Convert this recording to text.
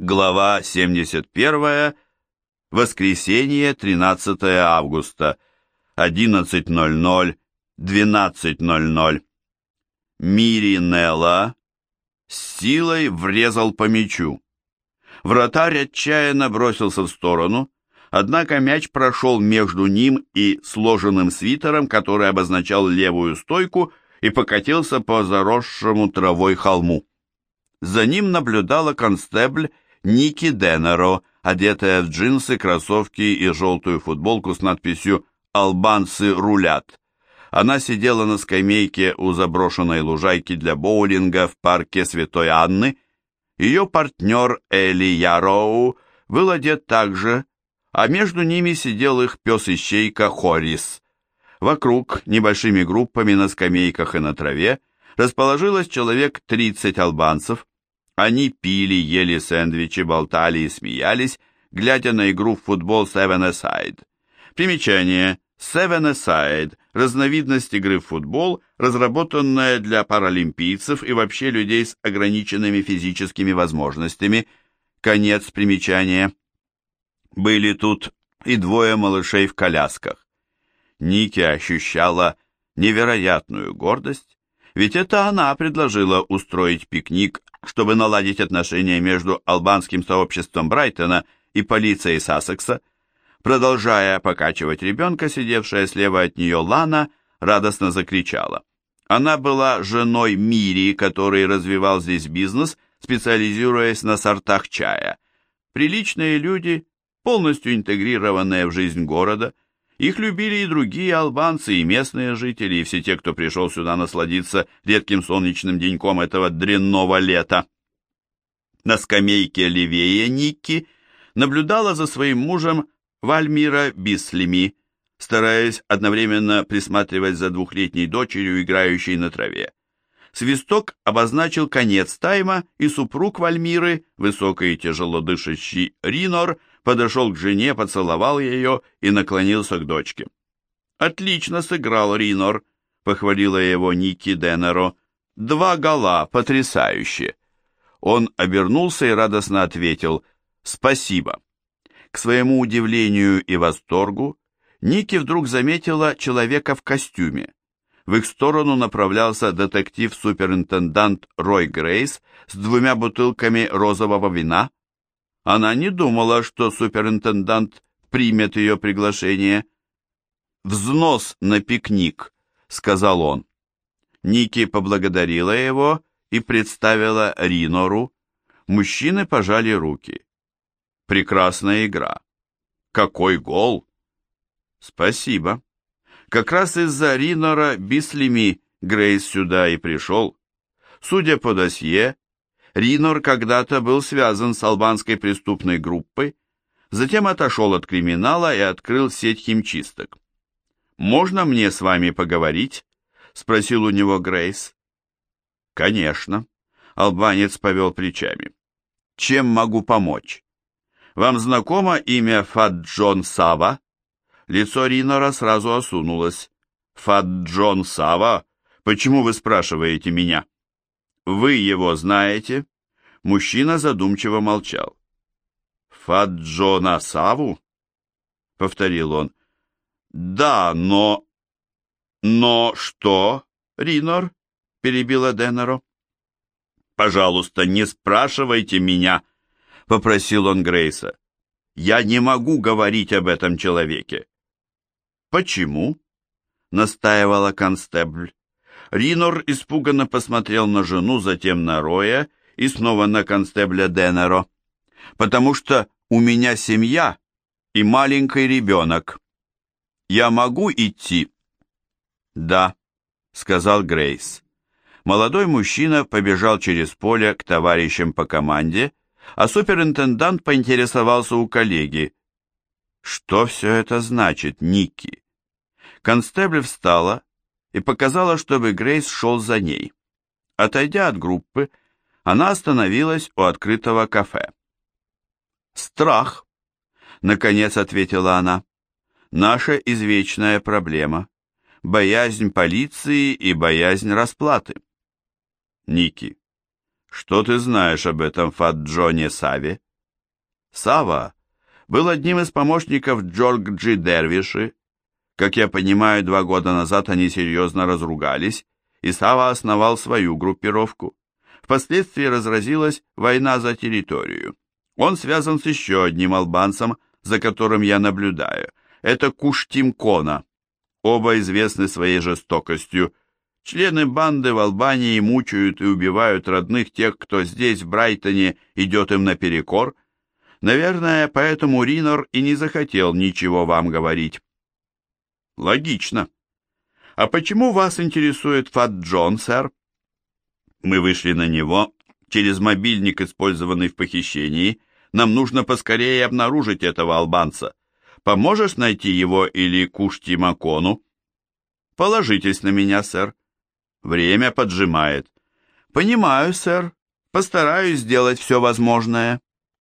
Глава 71. Воскресенье, 13 августа. 11.00, 12.00. Мири Нелла с силой врезал по мячу. Вратарь отчаянно бросился в сторону, однако мяч прошел между ним и сложенным свитером, который обозначал левую стойку, и покатился по заросшему травой холму. За ним наблюдала констебль Ники Денеро, одетая в джинсы, кроссовки и желтую футболку с надписью «Албанцы рулят». Она сидела на скамейке у заброшенной лужайки для боулинга в парке Святой Анны. Ее партнер Эли Яроу был одет так же, а между ними сидел их пес-ищейка Хорис. Вокруг, небольшими группами на скамейках и на траве, расположилось человек 30 албанцев. Они пили, ели сэндвичи, болтали и смеялись, глядя на игру в футбол Seven Aside. Примечание. Seven Aside – разновидность игры в футбол, разработанная для паралимпийцев и вообще людей с ограниченными физическими возможностями. Конец примечания. Были тут и двое малышей в колясках. Ники ощущала невероятную гордость, ведь это она предложила устроить пикник, чтобы наладить отношения между албанским сообществом Брайтона и полицией Сассекса. Продолжая покачивать ребенка, сидевшая слева от нее Лана, радостно закричала. Она была женой Мири, который развивал здесь бизнес, специализируясь на сортах чая. Приличные люди, полностью интегрированные в жизнь города – их любили и другие албанцы, и местные жители, и все те, кто пришел сюда насладиться редким солнечным деньком этого дрянного лета. На скамейке левее Никки наблюдала за своим мужем Вальмира Бислими, стараясь одновременно присматривать за двухлетней дочерью, играющей на траве. Свисток обозначил конец тайма, и супруг Вальмиры, высокий и тяжело дышащий Ринор, подошел к жене, поцеловал ее и наклонился к дочке. «Отлично сыграл Ринор», — похвалила его Ники Денеро. «Два гола, потрясающе!» Он обернулся и радостно ответил «Спасибо». К своему удивлению и восторгу Ники вдруг заметила человека в костюме. В их сторону направлялся детектив-суперинтендант Рой Грейс с двумя бутылками розового вина, она не думала, что суперинтендант примет ее приглашение. «Взнос на пикник», — сказал он. Ники поблагодарила его и представила Ринору. Мужчины пожали руки. «Прекрасная игра». «Какой гол!» «Спасибо. Как раз из-за Ринора Бислими Грейс сюда и пришел. Судя по досье, Ринор когда-то был связан с албанской преступной группой, затем отошел от криминала и открыл сеть химчисток. «Можно мне с вами поговорить?» — спросил у него Грейс. «Конечно», — албанец повел плечами. «Чем могу помочь? Вам знакомо имя Фаджон Сава?» Лицо Ринора сразу осунулось. «Фаджон Сава? Почему вы спрашиваете меня?» «Вы его знаете?» Мужчина задумчиво молчал. «Фаджона Саву?» — повторил он. «Да, но...» «Но что, Ринор?» — перебила Денеро. «Пожалуйста, не спрашивайте меня», — попросил он Грейса. «Я не могу говорить об этом человеке». «Почему?» — настаивала констебль. Ринор испуганно посмотрел на жену, затем на Роя и снова на констебля Денеро. «Потому что у меня семья и маленький ребенок. Я могу идти?» «Да», — сказал Грейс. Молодой мужчина побежал через поле к товарищам по команде, а суперинтендант поинтересовался у коллеги. «Что все это значит, Никки?» Констебль встала и показала, чтобы Грейс шел за ней. Отойдя от группы, она остановилась у открытого кафе. «Страх», — наконец ответила она, — «наша извечная проблема, боязнь полиции и боязнь расплаты». «Ники, что ты знаешь об этом Фаджоне Саве?» Сава был одним из помощников Джорджи Дервиши. Как я понимаю, два года назад они серьезно разругались, и Сава основал свою группировку. Впоследствии разразилась война за территорию. Он связан с еще одним албанцем, за которым я наблюдаю. Это Куштимкона. Оба известны своей жестокостью. Члены банды в Албании мучают и убивают родных тех, кто здесь, в Брайтоне, идет им наперекор. Наверное, поэтому Ринор и не захотел ничего вам говорить. Логично. А почему вас интересует Фат Джон, сэр? Мы вышли на него через мобильник, использованный в похищении. Нам нужно поскорее обнаружить этого албанца. Поможешь найти его или Кушти Макону? Положитесь на меня, сэр. Время поджимает. Понимаю, сэр. Постараюсь сделать все возможное.